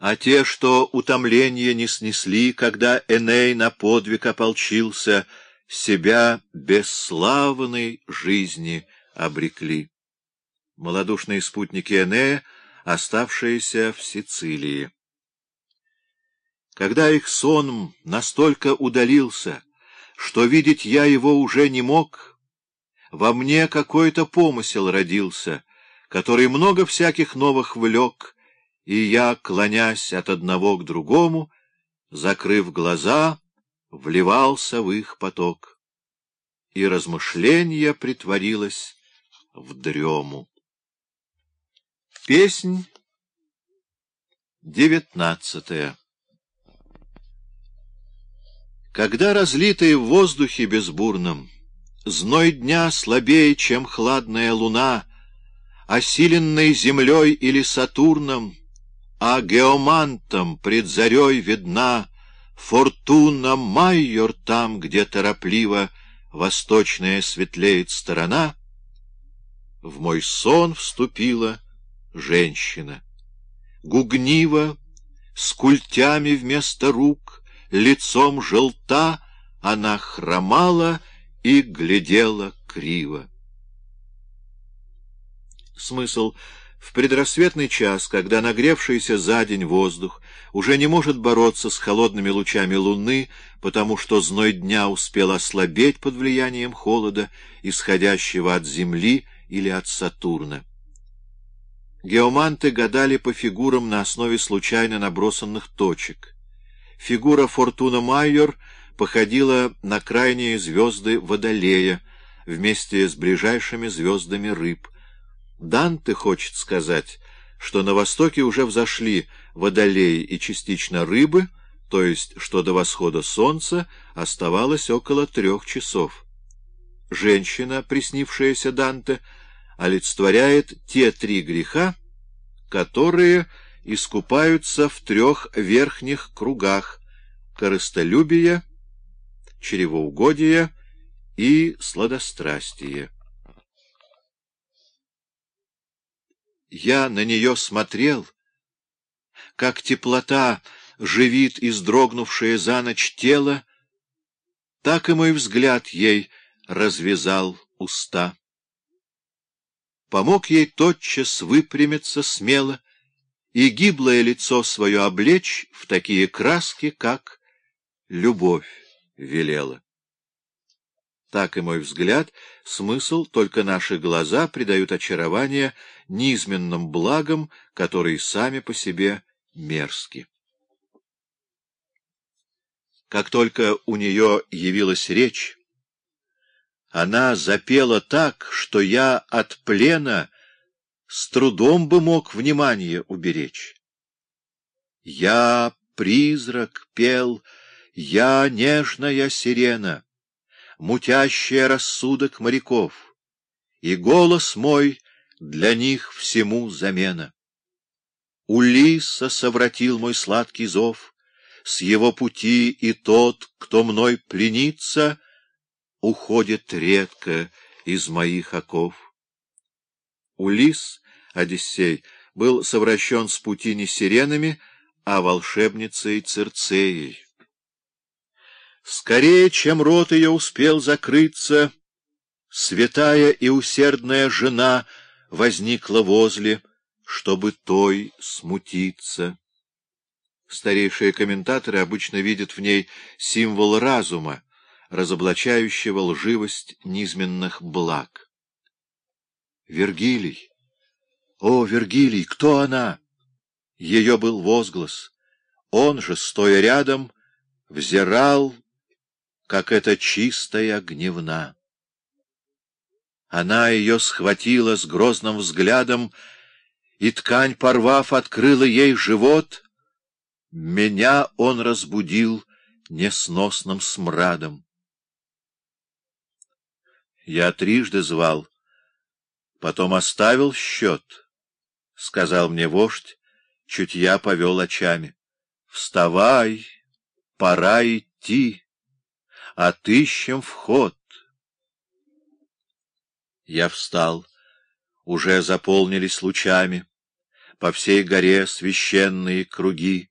А те, что утомление не снесли, когда Эней на подвиг ополчился, себя бесславной жизни обрекли. Молодушные спутники Энея, оставшиеся в Сицилии. Когда их сон настолько удалился, что видеть я его уже не мог, во мне какой-то помысел родился, который много всяких новых влек, и я, клонясь от одного к другому, закрыв глаза, вливался в их поток. И размышление притворилось в дрему. Песнь девятнадцатая Когда разлитые в воздухе безбурном, Зной дня слабее, чем хладная луна, Осиленной землей или Сатурном, А геомантом пред зарей видна Фортуна майор там, где торопливо Восточная светлеет сторона, В мой сон вступила женщина. Гугнива, с культями вместо рук, лицом желта, она хромала и глядела криво. Смысл в предрассветный час, когда нагревшийся за день воздух уже не может бороться с холодными лучами луны, потому что зной дня успел ослабеть под влиянием холода, исходящего от Земли или от Сатурна. Геоманты гадали по фигурам на основе случайно набросанных точек. Фигура Фортуна Майор походила на крайние звезды Водолея вместе с ближайшими звездами рыб. Данте хочет сказать, что на востоке уже взошли Водолей и частично рыбы, то есть что до восхода солнца оставалось около трех часов. Женщина, приснившаяся Данте, олицетворяет те три греха, которые искупаются в трех верхних кругах — корыстолюбие, чревоугодие и сладострастие. Я на нее смотрел, как теплота живит издрогнувшее за ночь тело, так и мой взгляд ей развязал уста. Помог ей тотчас выпрямиться смело, и гиблое лицо свое облечь в такие краски, как любовь велела. Так и мой взгляд, смысл только наши глаза придают очарование низменным благам, которые сами по себе мерзки. Как только у нее явилась речь, она запела так, что я от плена с трудом бы мог внимание уберечь. Я призрак пел, я нежная сирена, мутящая рассудок моряков, и голос мой для них всему замена. Улиса совратил мой сладкий зов, с его пути и тот, кто мной пленится, уходит редко из моих оков. Улис Одиссей, был совращен с пути не сиренами, а волшебницей Цирцеей. Скорее, чем рот ее успел закрыться, святая и усердная жена возникла возле, чтобы той смутиться. Старейшие комментаторы обычно видят в ней символ разума, разоблачающего лживость низменных благ. Вергилий «О, Вергилий, кто она?» Ее был возглас. Он же, стоя рядом, взирал, как эта чистая гневна. Она ее схватила с грозным взглядом, и ткань, порвав, открыла ей живот. Меня он разбудил несносным смрадом. Я трижды звал, потом оставил счет —— сказал мне вождь, чуть я повел очами. — Вставай, пора идти, отыщем вход. Я встал, уже заполнились лучами. по всей горе священные круги.